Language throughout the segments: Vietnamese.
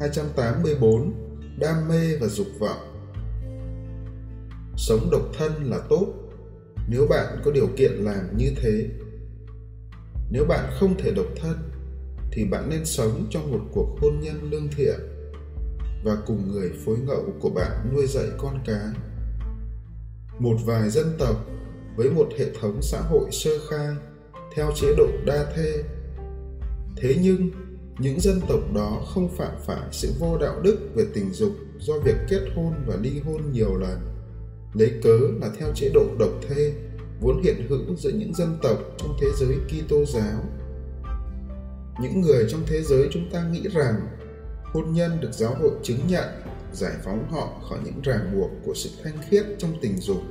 284 Đam mê và dục vọng Sống độc thân là tốt nếu bạn có điều kiện làm như thế. Nếu bạn không thể độc thân thì bạn nên sống trong một cuộc hôn nhân lương thiện và cùng người phối ngẫu của bạn nuôi dạy con cái. Một vài dân tộc với một hệ thống xã hội sơ khai theo chế độ đa thê. Thế nhưng, những dân tộc đó không phạm phải sự vô đạo đức về tình dục do việc kết hôn và ly hôn nhiều lần, lấy cớ là theo chế độ độc thê vốn hiện hữu giữa những dân tộc trong thế giới Kitô giáo. Những người trong thế giới chúng ta nghĩ rằng hôn nhân được giáo hội chứng nhận giải phóng họ khỏi những ràng buộc của sự thanh khiết trong tình dục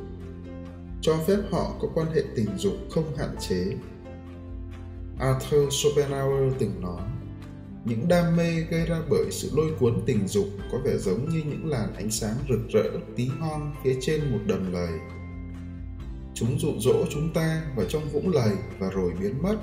cho phép họ có quan hệ tình dục không hạn chế arthur schopenhauer từng nói những đam mê gây ra bởi sự lôi cuốn tình dục có vẻ giống như những làn ánh sáng rực rỡ, tí hon phía trên một đầm lầy. Chúng dụ dỗ chúng ta vào trong vũng lầy và rồi biến mất.